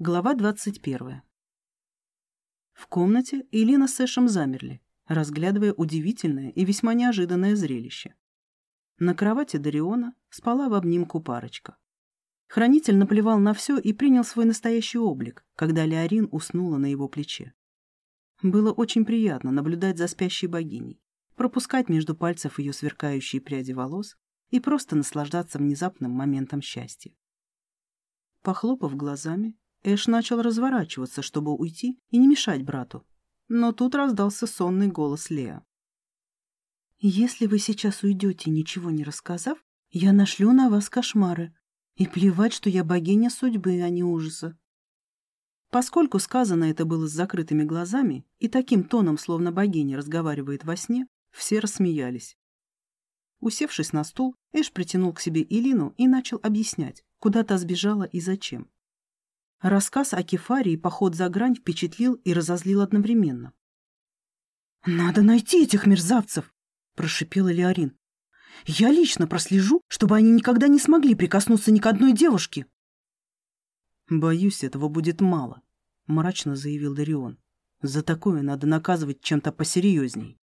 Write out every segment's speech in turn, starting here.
Глава 21. В комнате Элина с Эшем замерли, разглядывая удивительное и весьма неожиданное зрелище. На кровати Дариона спала в обнимку парочка. Хранитель наплевал на все и принял свой настоящий облик, когда Леорин уснула на его плече. Было очень приятно наблюдать за спящей богиней, пропускать между пальцев ее сверкающие пряди волос и просто наслаждаться внезапным моментом счастья. Похлопав глазами, Эш начал разворачиваться, чтобы уйти и не мешать брату. Но тут раздался сонный голос Леа. «Если вы сейчас уйдете, ничего не рассказав, я нашлю на вас кошмары. И плевать, что я богиня судьбы, а не ужаса». Поскольку сказано это было с закрытыми глазами и таким тоном, словно богиня разговаривает во сне, все рассмеялись. Усевшись на стул, Эш притянул к себе Илину и начал объяснять, куда та сбежала и зачем. Рассказ о Кефаре и поход за грань впечатлил и разозлил одновременно. «Надо найти этих мерзавцев!» – прошипела Леорин. «Я лично прослежу, чтобы они никогда не смогли прикоснуться ни к одной девушке!» «Боюсь, этого будет мало», – мрачно заявил Дарион. «За такое надо наказывать чем-то посерьезней».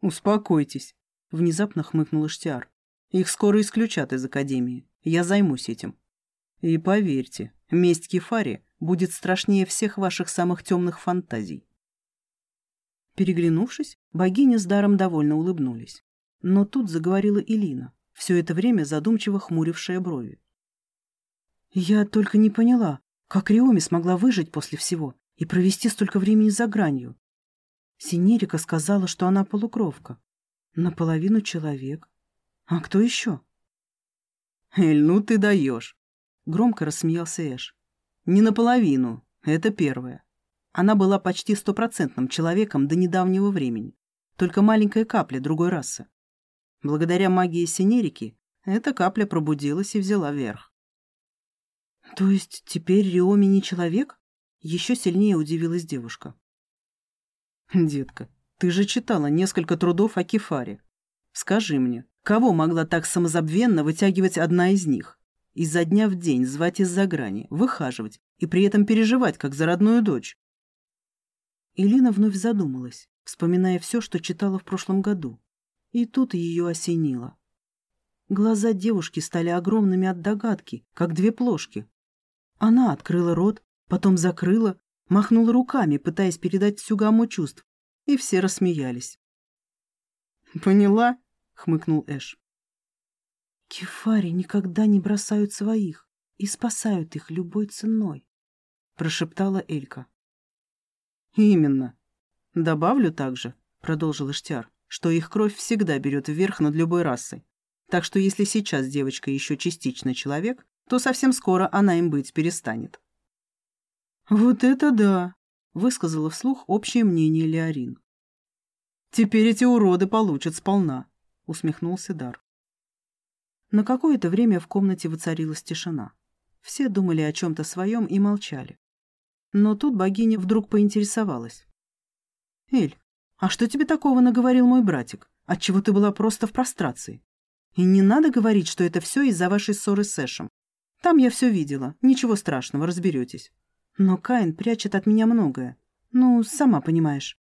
«Успокойтесь», – внезапно хмыкнул Иштиар. «Их скоро исключат из Академии. Я займусь этим». И поверьте, месть Кефари будет страшнее всех ваших самых темных фантазий. Переглянувшись, богиня с даром довольно улыбнулись. Но тут заговорила Илина, все это время задумчиво хмурившая брови. «Я только не поняла, как Риоми смогла выжить после всего и провести столько времени за гранью. Синерика сказала, что она полукровка. Наполовину человек. А кто еще?» «Эль, ну ты даешь!» Громко рассмеялся Эш. «Не наполовину. Это первое. Она была почти стопроцентным человеком до недавнего времени. Только маленькая капля другой расы. Благодаря магии Синерики эта капля пробудилась и взяла верх. «То есть теперь Риоми не человек?» Еще сильнее удивилась девушка. «Детка, ты же читала несколько трудов о Кефаре. Скажи мне, кого могла так самозабвенно вытягивать одна из них? Изо дня в день звать из-за грани, выхаживать и при этом переживать, как за родную дочь. Элина вновь задумалась, вспоминая все, что читала в прошлом году. И тут ее осенило. Глаза девушки стали огромными от догадки, как две плошки. Она открыла рот, потом закрыла, махнула руками, пытаясь передать всю гамму чувств, и все рассмеялись. «Поняла?» — хмыкнул Эш. Кефари никогда не бросают своих и спасают их любой ценой, прошептала Элька. Именно. Добавлю также, продолжил Иштяр, что их кровь всегда берет вверх над любой расой. Так что если сейчас девочка еще частично человек, то совсем скоро она им быть перестанет. «Вот это да!» — высказала вслух общее мнение Леорин. «Теперь эти уроды получат сполна», — усмехнулся Дар. На какое-то время в комнате воцарилась тишина. Все думали о чем-то своем и молчали. Но тут богиня вдруг поинтересовалась. «Эль, а что тебе такого наговорил мой братик? Отчего ты была просто в прострации? И не надо говорить, что это все из-за вашей ссоры с Эшем. Там я все видела, ничего страшного, разберетесь. Но Каин прячет от меня многое. Ну, сама понимаешь».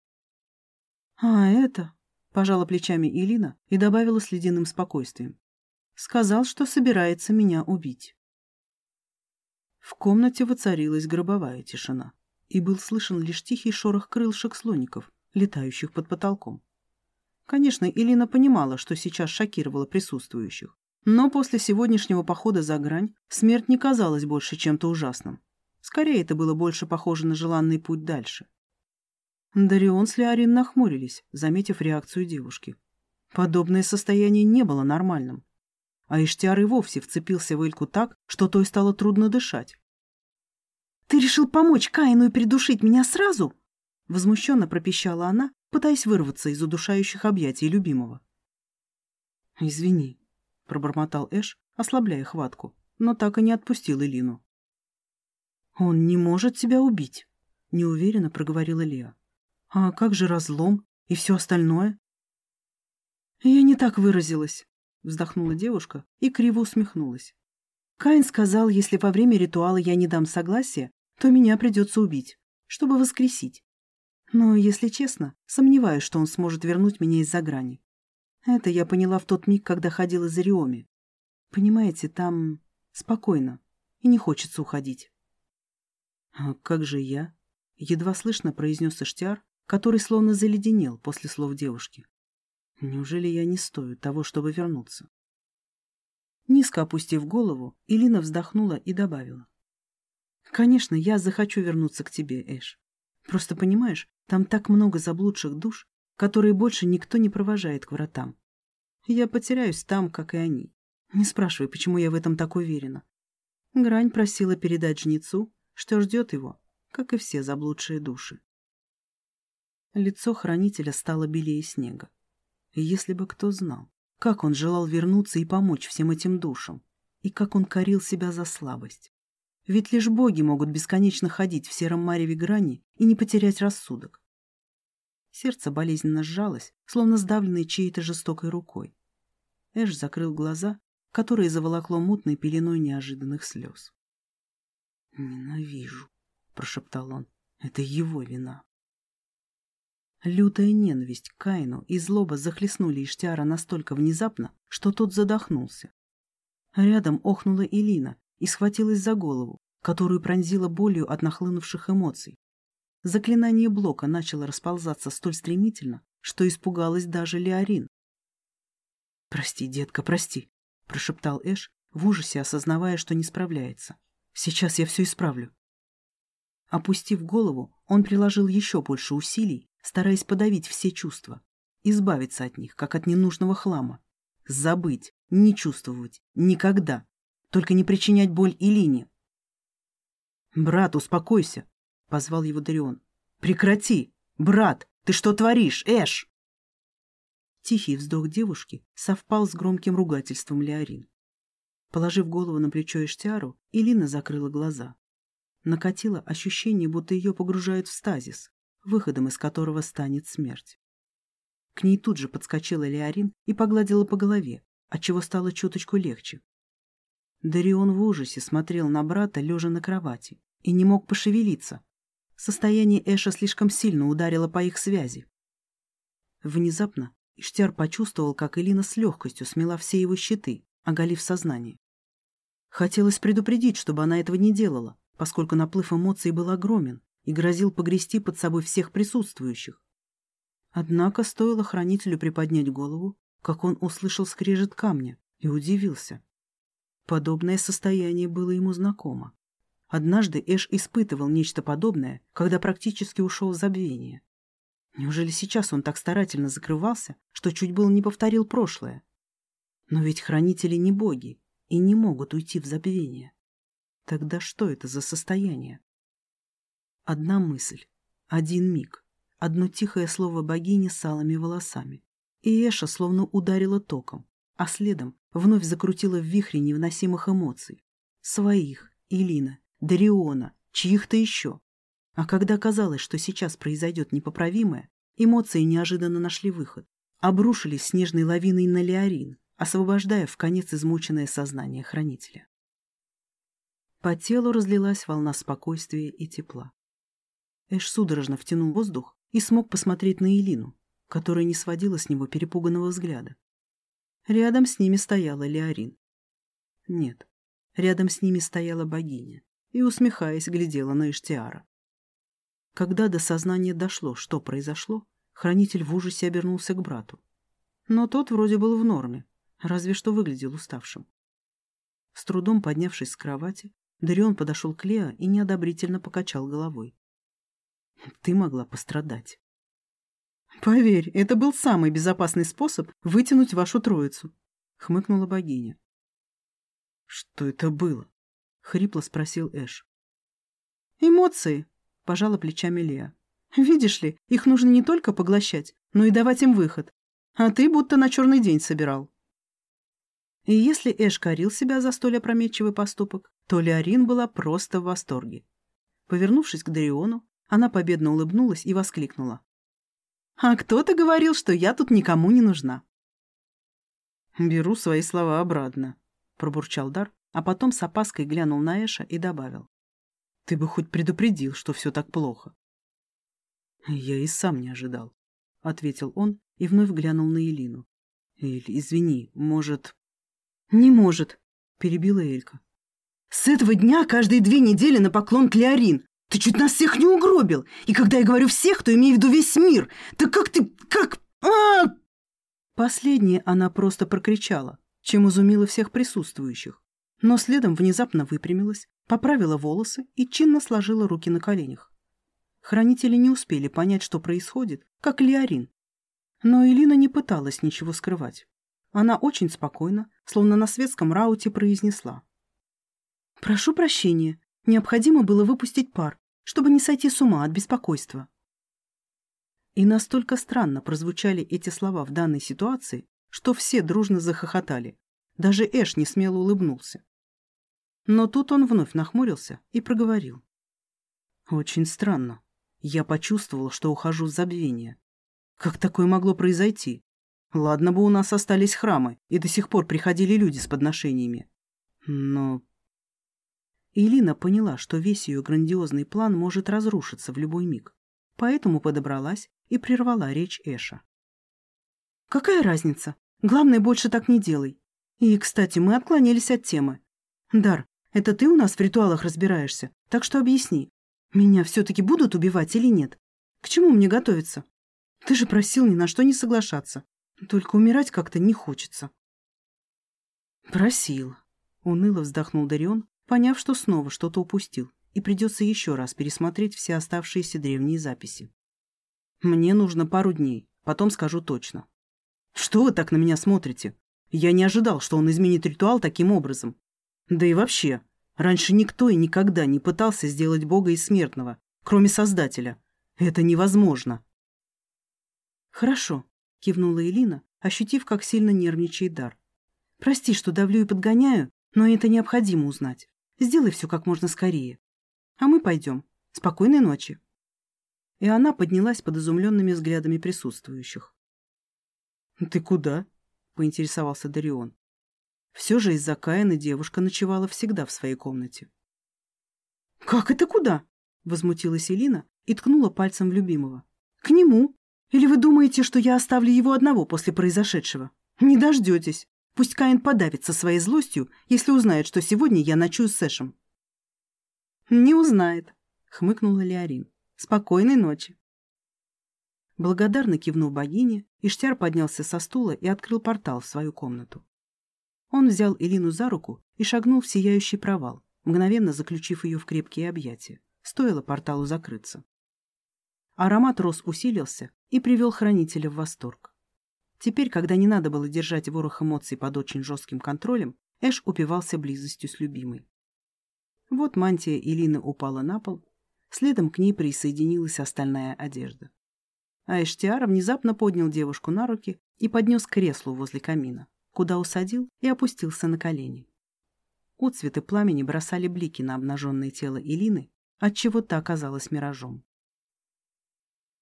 «А это...» — пожала плечами Илина и добавила с ледяным спокойствием. Сказал, что собирается меня убить. В комнате воцарилась гробовая тишина, и был слышен лишь тихий шорох крылышек слоников, летающих под потолком. Конечно, Илина понимала, что сейчас шокировала присутствующих, но после сегодняшнего похода за грань смерть не казалась больше чем-то ужасным. Скорее, это было больше похоже на желанный путь дальше. Дарион с Леорин нахмурились, заметив реакцию девушки. Подобное состояние не было нормальным а Иштиар и вовсе вцепился в Эльку так, что той стало трудно дышать. «Ты решил помочь Каину и придушить меня сразу?» Возмущенно пропищала она, пытаясь вырваться из удушающих объятий любимого. «Извини», — пробормотал Эш, ослабляя хватку, но так и не отпустил Элину. «Он не может тебя убить», — неуверенно проговорила Леа. «А как же разлом и все остальное?» «Я не так выразилась», вздохнула девушка и криво усмехнулась. Каин сказал, если во время ритуала я не дам согласия, то меня придется убить, чтобы воскресить. Но, если честно, сомневаюсь, что он сможет вернуть меня из-за грани. Это я поняла в тот миг, когда ходила за Риоми. Понимаете, там спокойно, и не хочется уходить. «А как же я?» — едва слышно произнес Иштяр, который словно заледенел после слов девушки. «Неужели я не стою того, чтобы вернуться?» Низко опустив голову, Илина вздохнула и добавила. «Конечно, я захочу вернуться к тебе, Эш. Просто понимаешь, там так много заблудших душ, которые больше никто не провожает к вратам. Я потеряюсь там, как и они. Не спрашивай, почему я в этом так уверена. Грань просила передать жнецу, что ждет его, как и все заблудшие души. Лицо хранителя стало белее снега. Если бы кто знал, как он желал вернуться и помочь всем этим душам, и как он корил себя за слабость. Ведь лишь боги могут бесконечно ходить в сером мареве грани и не потерять рассудок. Сердце болезненно сжалось, словно сдавленное чьей-то жестокой рукой. Эш закрыл глаза, которые заволокло мутной пеленой неожиданных слез. «Ненавижу», — прошептал он. «Это его вина». Лютая ненависть к Каину и злоба захлестнули Иштиара настолько внезапно, что тот задохнулся. Рядом охнула Илина и схватилась за голову, которую пронзила болью от нахлынувших эмоций. Заклинание блока начало расползаться столь стремительно, что испугалась даже Леорин. «Прости, детка, прости», — прошептал Эш, в ужасе осознавая, что не справляется. «Сейчас я все исправлю». Опустив голову, он приложил еще больше усилий, стараясь подавить все чувства, избавиться от них, как от ненужного хлама. Забыть, не чувствовать, никогда. Только не причинять боль Илине. «Брат, успокойся!» — позвал его Дарион. «Прекрати! Брат, ты что творишь, Эш?» Тихий вздох девушки совпал с громким ругательством Леорин. Положив голову на плечо Эштиару, Илина закрыла глаза. Накатило ощущение, будто ее погружают в стазис, выходом из которого станет смерть. К ней тут же подскочила Леорин и погладила по голове, отчего стало чуточку легче. Дарион в ужасе смотрел на брата, лежа на кровати, и не мог пошевелиться. Состояние Эша слишком сильно ударило по их связи. Внезапно Иштяр почувствовал, как Элина с легкостью смела все его щиты, оголив сознание. Хотелось предупредить, чтобы она этого не делала, поскольку наплыв эмоций был огромен, и грозил погрести под собой всех присутствующих. Однако стоило хранителю приподнять голову, как он услышал скрежет камня и удивился. Подобное состояние было ему знакомо. Однажды Эш испытывал нечто подобное, когда практически ушел в забвение. Неужели сейчас он так старательно закрывался, что чуть было не повторил прошлое? Но ведь хранители не боги и не могут уйти в забвение. Тогда что это за состояние? Одна мысль, один миг, одно тихое слово богини с алыми волосами. И Эша словно ударила током, а следом вновь закрутила в вихре невыносимых эмоций. Своих, Илина, Дариона, чьих-то еще. А когда казалось, что сейчас произойдет непоправимое, эмоции неожиданно нашли выход. Обрушились снежной лавиной на Леорин, освобождая в конец измученное сознание хранителя. По телу разлилась волна спокойствия и тепла. Эш судорожно втянул воздух и смог посмотреть на Элину, которая не сводила с него перепуганного взгляда. Рядом с ними стояла Леорин. Нет, рядом с ними стояла богиня и, усмехаясь, глядела на Иштиара. Когда до сознания дошло, что произошло, хранитель в ужасе обернулся к брату. Но тот вроде был в норме, разве что выглядел уставшим. С трудом поднявшись с кровати, Дарион подошел к Лео и неодобрительно покачал головой. Ты могла пострадать. Поверь, это был самый безопасный способ вытянуть вашу троицу, хмыкнула богиня. Что это было? хрипло спросил Эш. Эмоции, пожала плечами Леа. Видишь ли, их нужно не только поглощать, но и давать им выход. А ты будто на черный день собирал. И если Эш корил себя за столь опрометчивый поступок, то Леорин была просто в восторге. Повернувшись к Дариону, она победно улыбнулась и воскликнула. «А кто-то говорил, что я тут никому не нужна». «Беру свои слова обратно», — пробурчал Дар, а потом с опаской глянул на Эша и добавил. «Ты бы хоть предупредил, что все так плохо». «Я и сам не ожидал», — ответил он и вновь глянул на Элину. «Эль, извини, может...» «Не может», — перебила Элька. «С этого дня каждые две недели на поклон Клеорин. Ты чуть нас всех не угробил. И когда я говорю всех, то имею в виду весь мир. Так как ты... как... а Последнее она просто прокричала, чем изумила всех присутствующих но следом внезапно выпрямилась, поправила волосы и чинно сложила руки на коленях. Хранители не успели понять, что происходит, как Леорин. Но Элина не пыталась ничего скрывать. Она очень спокойно, словно на светском рауте, произнесла. «Прошу прощения, необходимо было выпустить пар, чтобы не сойти с ума от беспокойства». И настолько странно прозвучали эти слова в данной ситуации, что все дружно захохотали. Даже Эш не смело улыбнулся. Но тут он вновь нахмурился и проговорил. «Очень странно. Я почувствовал, что ухожу в забвение. Как такое могло произойти? Ладно бы у нас остались храмы, и до сих пор приходили люди с подношениями. Но...» Илина поняла, что весь ее грандиозный план может разрушиться в любой миг, поэтому подобралась и прервала речь Эша. «Какая разница? Главное, больше так не делай. И, кстати, мы отклонились от темы. Дар, это ты у нас в ритуалах разбираешься, так что объясни. Меня все-таки будут убивать или нет? К чему мне готовиться? Ты же просил ни на что не соглашаться. Только умирать как-то не хочется. Просил. Уныло вздохнул Дарион, поняв, что снова что-то упустил, и придется еще раз пересмотреть все оставшиеся древние записи. Мне нужно пару дней, потом скажу точно. Что вы так на меня смотрите? Я не ожидал, что он изменит ритуал таким образом. Да и вообще, раньше никто и никогда не пытался сделать Бога из смертного, кроме Создателя. Это невозможно. «Хорошо», — кивнула Элина, ощутив, как сильно нервничает Дар. «Прости, что давлю и подгоняю, но это необходимо узнать. Сделай все как можно скорее. А мы пойдем. Спокойной ночи». И она поднялась под изумленными взглядами присутствующих. «Ты куда?» — поинтересовался Дарион. Все же из-за Каина девушка ночевала всегда в своей комнате. «Как это куда?» — возмутилась Элина и ткнула пальцем в любимого. «К нему. Или вы думаете, что я оставлю его одного после произошедшего? Не дождетесь. Пусть Каин подавится своей злостью, если узнает, что сегодня я ночую с Сэшем». «Не узнает», — хмыкнула Леорин. «Спокойной ночи». Благодарно кивнув богине, Иштяр поднялся со стула и открыл портал в свою комнату. Он взял Элину за руку и шагнул в сияющий провал, мгновенно заключив ее в крепкие объятия. Стоило порталу закрыться. Аромат роз усилился и привел хранителя в восторг. Теперь, когда не надо было держать ворох эмоций под очень жестким контролем, Эш упивался близостью с любимой. Вот мантия Илины упала на пол, следом к ней присоединилась остальная одежда. А Эштиар внезапно поднял девушку на руки и поднес к креслу возле камина куда усадил и опустился на колени. Отцветы пламени бросали блики на обнаженное тело Илины, отчего та оказалась миражом.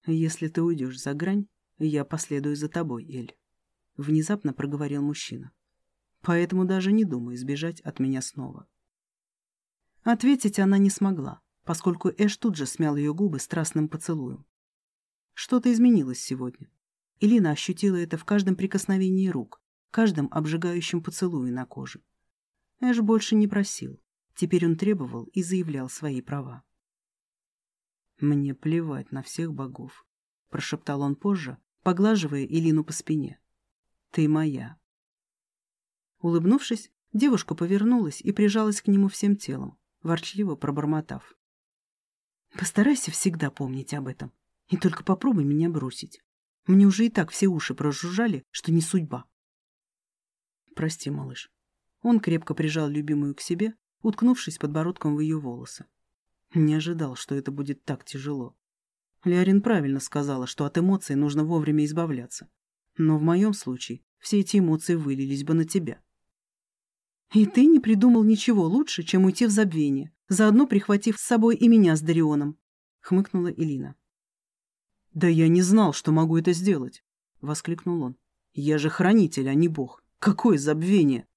«Если ты уйдешь за грань, я последую за тобой, Эль», — внезапно проговорил мужчина. «Поэтому даже не думай сбежать от меня снова». Ответить она не смогла, поскольку Эш тут же смял ее губы страстным поцелуем. Что-то изменилось сегодня. Илина ощутила это в каждом прикосновении рук, каждом обжигающем поцелуе на коже. Эш больше не просил. Теперь он требовал и заявлял свои права. «Мне плевать на всех богов», — прошептал он позже, поглаживая Илину по спине. «Ты моя». Улыбнувшись, девушка повернулась и прижалась к нему всем телом, ворчливо пробормотав. «Постарайся всегда помнить об этом, и только попробуй меня бросить. Мне уже и так все уши прожужжали, что не судьба». «Прости, малыш». Он крепко прижал любимую к себе, уткнувшись подбородком в ее волосы. Не ожидал, что это будет так тяжело. Леорин правильно сказала, что от эмоций нужно вовремя избавляться. Но в моем случае все эти эмоции вылились бы на тебя. И ты не придумал ничего лучше, чем уйти в забвение, заодно прихватив с собой и меня с Дарионом, — хмыкнула Элина. «Да я не знал, что могу это сделать», — воскликнул он. «Я же хранитель, а не бог. Какое забвение?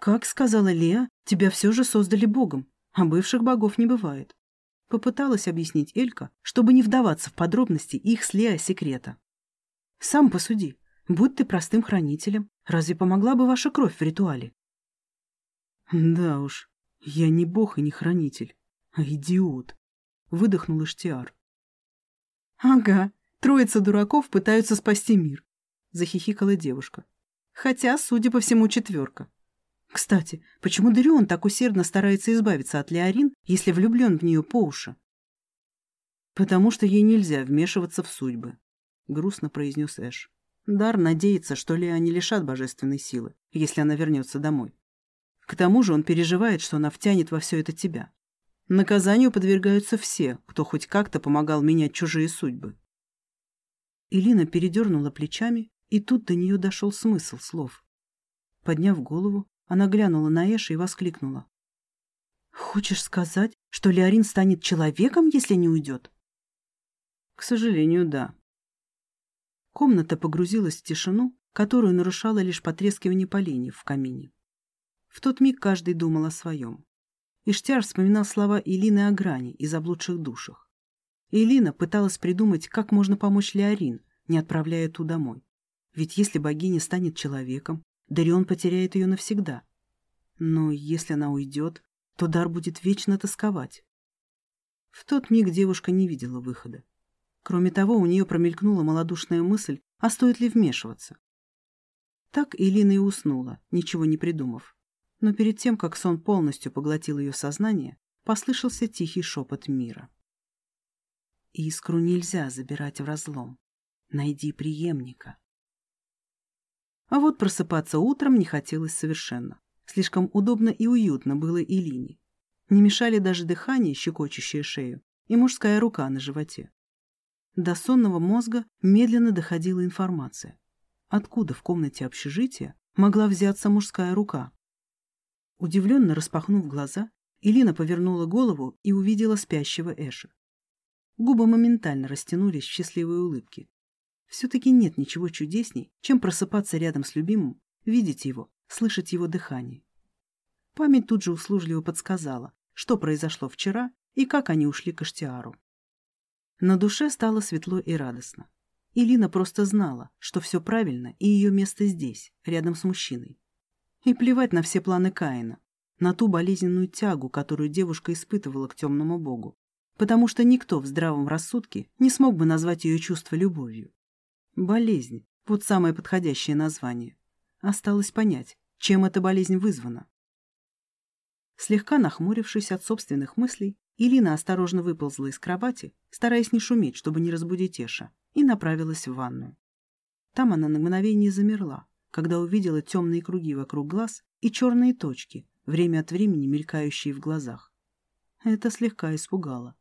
Как сказала Леа, тебя все же создали богом, а бывших богов не бывает. Попыталась объяснить Элька, чтобы не вдаваться в подробности их с секрета. Сам посуди, будь ты простым хранителем, разве помогла бы ваша кровь в ритуале? Да уж, я не бог и не хранитель, а идиот, выдохнул Иштиар. Ага, троица дураков пытаются спасти мир, захихикала девушка. Хотя, судя по всему, четверка. Кстати, почему Дарион так усердно старается избавиться от Леорин, если влюблен в нее по уши? «Потому что ей нельзя вмешиваться в судьбы», — грустно произнес Эш. Дар надеется, что Леа не лишат божественной силы, если она вернется домой. К тому же он переживает, что она втянет во все это тебя. Наказанию подвергаются все, кто хоть как-то помогал менять чужие судьбы. Илина передернула плечами, и тут до нее дошел смысл слов. Подняв голову, она глянула на Эша и воскликнула. «Хочешь сказать, что Леорин станет человеком, если не уйдет?» «К сожалению, да». Комната погрузилась в тишину, которую нарушало лишь потрескивание поленьев в камине. В тот миг каждый думал о своем. Иштяр вспоминал слова Илины о грани и заблудших душах. Илина пыталась придумать, как можно помочь Леорин, не отправляя ту домой. Ведь если богиня станет человеком, Дарион потеряет ее навсегда. Но если она уйдет, то дар будет вечно тосковать. В тот миг девушка не видела выхода. Кроме того, у нее промелькнула малодушная мысль, а стоит ли вмешиваться. Так Элина и уснула, ничего не придумав. Но перед тем, как сон полностью поглотил ее сознание, послышался тихий шепот мира. «Искру нельзя забирать в разлом. Найди преемника». А вот просыпаться утром не хотелось совершенно. Слишком удобно и уютно было и линии. Не мешали даже дыхание, щекочущее шею, и мужская рука на животе. До сонного мозга медленно доходила информация. Откуда в комнате общежития могла взяться мужская рука? Удивленно распахнув глаза, Илина повернула голову и увидела спящего Эша. Губы моментально растянулись в счастливой улыбке. Все-таки нет ничего чудесней, чем просыпаться рядом с любимым, видеть его, слышать его дыхание. Память тут же услужливо подсказала, что произошло вчера и как они ушли к Аштиару. На душе стало светло и радостно. Илина просто знала, что все правильно и ее место здесь, рядом с мужчиной. И плевать на все планы Каина, на ту болезненную тягу, которую девушка испытывала к темному богу, потому что никто в здравом рассудке не смог бы назвать ее чувство любовью. Болезнь – вот самое подходящее название. Осталось понять, чем эта болезнь вызвана. Слегка нахмурившись от собственных мыслей, Илина осторожно выползла из кровати, стараясь не шуметь, чтобы не разбудить Эша, и направилась в ванную. Там она на мгновение замерла, когда увидела темные круги вокруг глаз и черные точки, время от времени мелькающие в глазах. Это слегка испугало.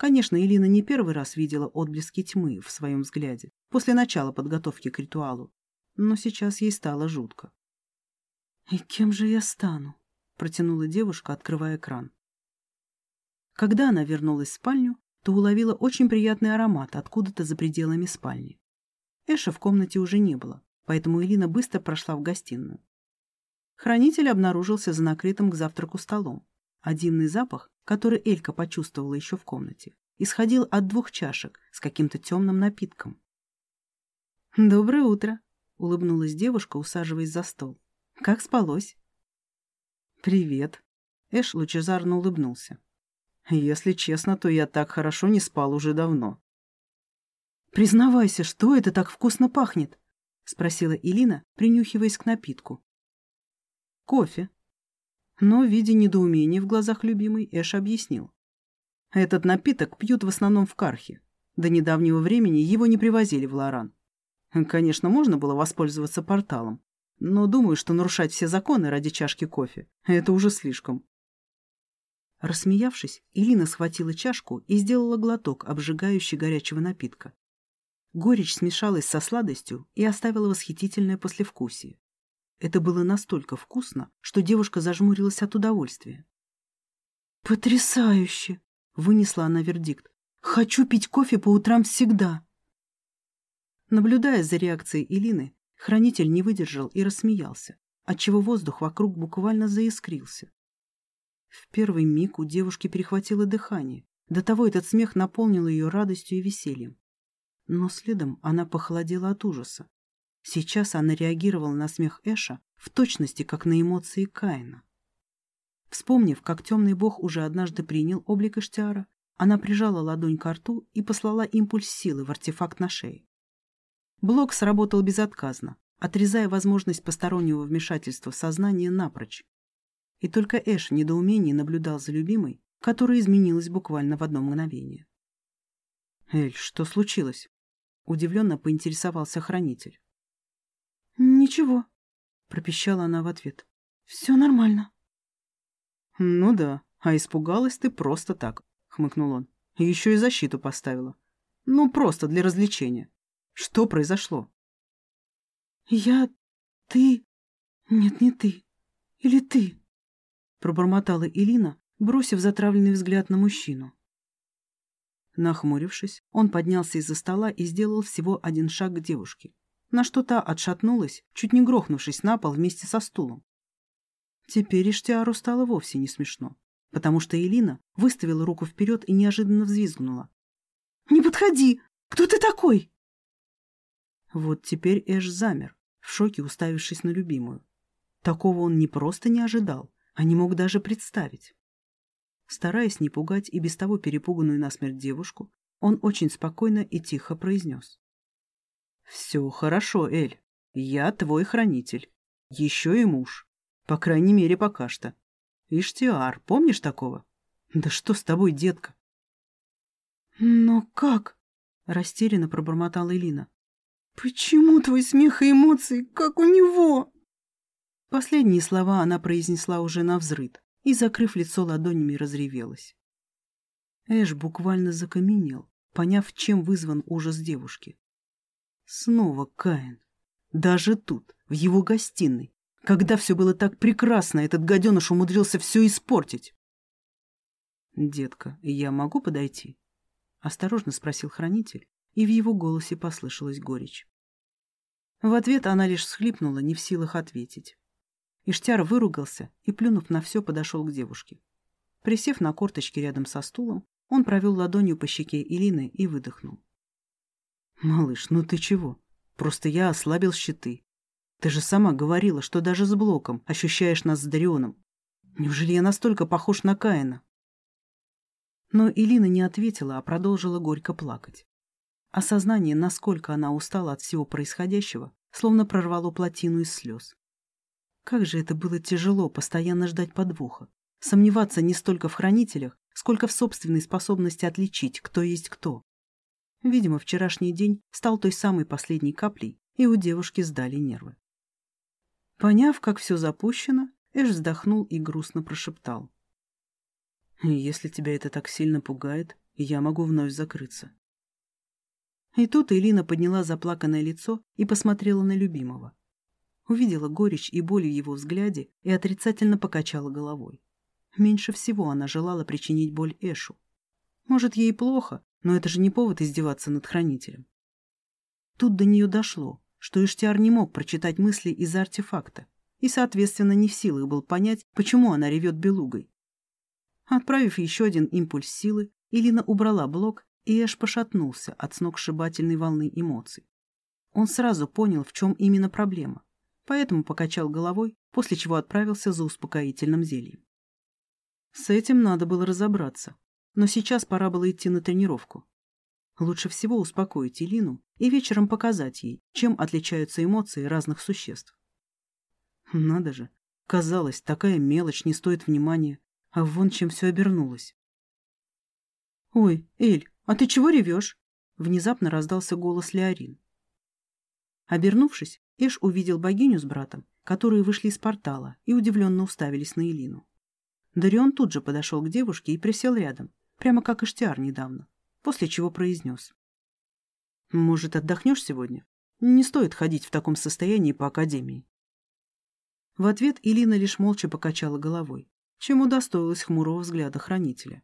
Конечно, Илина не первый раз видела отблески тьмы в своем взгляде после начала подготовки к ритуалу, но сейчас ей стало жутко. «И кем же я стану?» — протянула девушка, открывая кран. Когда она вернулась в спальню, то уловила очень приятный аромат откуда-то за пределами спальни. Эша в комнате уже не было, поэтому Элина быстро прошла в гостиную. Хранитель обнаружился за накрытым к завтраку столом, а дивный запах, который Элька почувствовала еще в комнате, исходил от двух чашек с каким-то темным напитком. «Доброе утро!» — улыбнулась девушка, усаживаясь за стол. «Как спалось?» «Привет!» — Эш лучезарно улыбнулся. «Если честно, то я так хорошо не спал уже давно». «Признавайся, что это так вкусно пахнет?» — спросила Илина, принюхиваясь к напитку. «Кофе», но, видя недоумение в глазах любимой, Эш объяснил. Этот напиток пьют в основном в Кархе. До недавнего времени его не привозили в Лоран. Конечно, можно было воспользоваться порталом, но думаю, что нарушать все законы ради чашки кофе – это уже слишком. Рассмеявшись, Илина схватила чашку и сделала глоток обжигающий горячего напитка. Горечь смешалась со сладостью и оставила восхитительное послевкусие. Это было настолько вкусно, что девушка зажмурилась от удовольствия. «Потрясающе!» — вынесла она вердикт. «Хочу пить кофе по утрам всегда!» Наблюдая за реакцией Илины, хранитель не выдержал и рассмеялся, отчего воздух вокруг буквально заискрился. В первый миг у девушки перехватило дыхание. До того этот смех наполнил ее радостью и весельем. Но следом она похолодела от ужаса. Сейчас она реагировала на смех Эша в точности, как на эмоции Каина. Вспомнив, как темный бог уже однажды принял облик Иштиара, она прижала ладонь к рту и послала импульс силы в артефакт на шее. Блок сработал безотказно, отрезая возможность постороннего вмешательства в сознание напрочь. И только Эш в недоумении наблюдал за любимой, которая изменилась буквально в одно мгновение. «Эль, что случилось?» — удивленно поинтересовался хранитель. «Ничего», — пропищала она в ответ. «Все нормально». «Ну да, а испугалась ты просто так», — хмыкнул он. «Еще и защиту поставила. Ну, просто для развлечения. Что произошло?» «Я... ты... Нет, не ты. Или ты?» Пробормотала Илина, бросив затравленный взгляд на мужчину. Нахмурившись, он поднялся из-за стола и сделал всего один шаг к девушке, на что та отшатнулась, чуть не грохнувшись на пол вместе со стулом. Теперь Иштиару стало вовсе не смешно, потому что Элина выставила руку вперед и неожиданно взвизгнула. «Не подходи! Кто ты такой?» Вот теперь Эш замер, в шоке уставившись на любимую. Такого он не просто не ожидал, а не мог даже представить. Стараясь не пугать и без того перепуганную насмерть девушку, он очень спокойно и тихо произнес. «Все хорошо, Эль. Я твой хранитель. Еще и муж. По крайней мере, пока что. Иштиар, помнишь такого? Да что с тобой, детка? Но как? Растерянно пробормотала Элина. Почему твой смех и эмоции, как у него? Последние слова она произнесла уже на взрыд и, закрыв лицо ладонями, разревелась. Эш буквально закаменел, поняв, чем вызван ужас девушки. Снова Каин. Даже тут, в его гостиной, когда все было так прекрасно, этот гаденыш умудрился все испортить. «Детка, я могу подойти?» — осторожно спросил хранитель, и в его голосе послышалась горечь. В ответ она лишь всхлипнула, не в силах ответить. Иштяр выругался и, плюнув на все, подошел к девушке. Присев на корточки рядом со стулом, он провел ладонью по щеке Илины и выдохнул. «Малыш, ну ты чего? Просто я ослабил щиты. Ты же сама говорила, что даже с Блоком ощущаешь нас с Дарионом. Неужели я настолько похож на Каина?» Но Илина не ответила, а продолжила горько плакать. Осознание, насколько она устала от всего происходящего, словно прорвало плотину из слез. Как же это было тяжело постоянно ждать подвоха, сомневаться не столько в хранителях, сколько в собственной способности отличить, кто есть кто. Видимо, вчерашний день стал той самой последней каплей, и у девушки сдали нервы. Поняв, как все запущено, Эш вздохнул и грустно прошептал. «Если тебя это так сильно пугает, я могу вновь закрыться». И тут Элина подняла заплаканное лицо и посмотрела на любимого. Увидела горечь и боль в его взгляде и отрицательно покачала головой. Меньше всего она желала причинить боль Эшу. Может, ей плохо, но это же не повод издеваться над хранителем. Тут до нее дошло, что Иштиар не мог прочитать мысли из-за артефакта и, соответственно, не в силах был понять, почему она ревет белугой. Отправив еще один импульс силы, Илина убрала блок, и Эш пошатнулся от сногсшибательной волны эмоций. Он сразу понял, в чем именно проблема, поэтому покачал головой, после чего отправился за успокоительным зельем. С этим надо было разобраться, но сейчас пора было идти на тренировку. Лучше всего успокоить Илину и вечером показать ей, чем отличаются эмоции разных существ. Надо же, казалось, такая мелочь не стоит внимания, а вон чем все обернулось. «Ой, Эль, а ты чего ревешь?» Внезапно раздался голос Леорин. Обернувшись, Эш увидел богиню с братом, которые вышли из портала и удивленно уставились на Илину. Дарион тут же подошел к девушке и присел рядом, прямо как Иштиар недавно после чего произнес. «Может, отдохнешь сегодня? Не стоит ходить в таком состоянии по академии». В ответ Илина лишь молча покачала головой, чем удостоилась хмурого взгляда хранителя.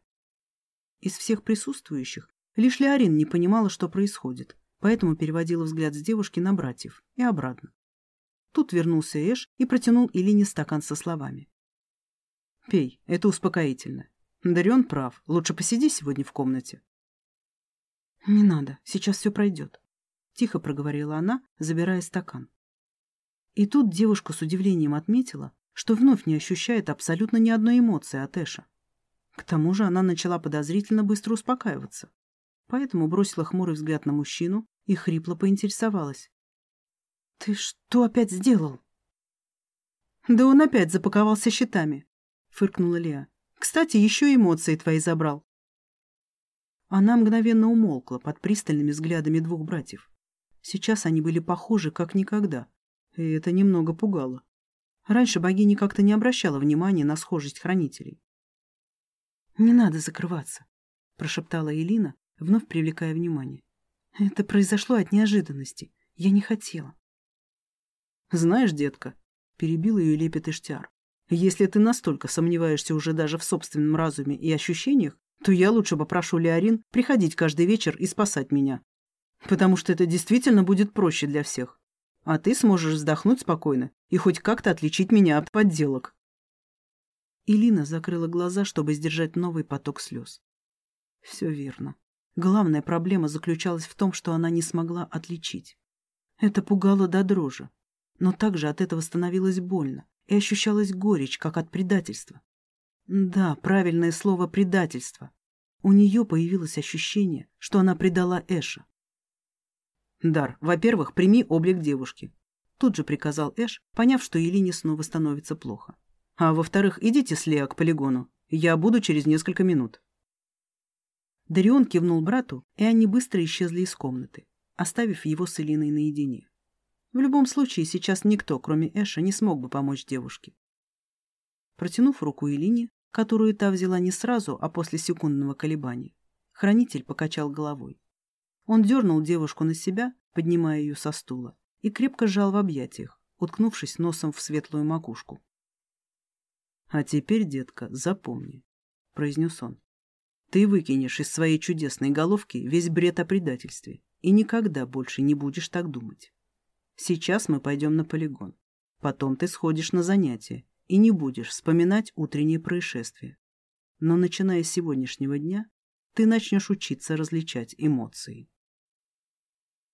Из всех присутствующих лишь Леорин не понимала, что происходит, поэтому переводила взгляд с девушки на братьев и обратно. Тут вернулся Эш и протянул Илине стакан со словами. «Пей, это успокоительно. Дарион прав, лучше посиди сегодня в комнате». «Не надо, сейчас все пройдет», — тихо проговорила она, забирая стакан. И тут девушка с удивлением отметила, что вновь не ощущает абсолютно ни одной эмоции от Эша. К тому же она начала подозрительно быстро успокаиваться. Поэтому бросила хмурый взгляд на мужчину и хрипло поинтересовалась. «Ты что опять сделал?» «Да он опять запаковался щитами», — фыркнула Леа. «Кстати, еще эмоции твои забрал». Она мгновенно умолкла под пристальными взглядами двух братьев. Сейчас они были похожи как никогда, и это немного пугало. Раньше богиня как-то не обращала внимания на схожесть хранителей. «Не надо закрываться», — прошептала Элина, вновь привлекая внимание. «Это произошло от неожиданности. Я не хотела». «Знаешь, детка», — перебил ее лепет Иштяр, «если ты настолько сомневаешься уже даже в собственном разуме и ощущениях, то я лучше попрошу Леорин приходить каждый вечер и спасать меня. Потому что это действительно будет проще для всех. А ты сможешь вздохнуть спокойно и хоть как-то отличить меня от подделок». Илина закрыла глаза, чтобы сдержать новый поток слез. Все верно. Главная проблема заключалась в том, что она не смогла отличить. Это пугало до дрожи. Но также от этого становилось больно и ощущалась горечь, как от предательства. Да, правильное слово «предательство». У нее появилось ощущение, что она предала Эша. «Дар, во-первых, прими облик девушки», — тут же приказал Эш, поняв, что Елине снова становится плохо. «А во-вторых, идите с Лео к полигону. Я буду через несколько минут». Дарион кивнул брату, и они быстро исчезли из комнаты, оставив его с Элиной наедине. В любом случае, сейчас никто, кроме Эша, не смог бы помочь девушке. Протянув руку Элине, которую та взяла не сразу, а после секундного колебания, хранитель покачал головой. Он дернул девушку на себя, поднимая ее со стула, и крепко сжал в объятиях, уткнувшись носом в светлую макушку. «А теперь, детка, запомни», — произнес он. «Ты выкинешь из своей чудесной головки весь бред о предательстве и никогда больше не будешь так думать. Сейчас мы пойдем на полигон. Потом ты сходишь на занятия и не будешь вспоминать утренние происшествия. Но начиная с сегодняшнего дня ты начнешь учиться различать эмоции.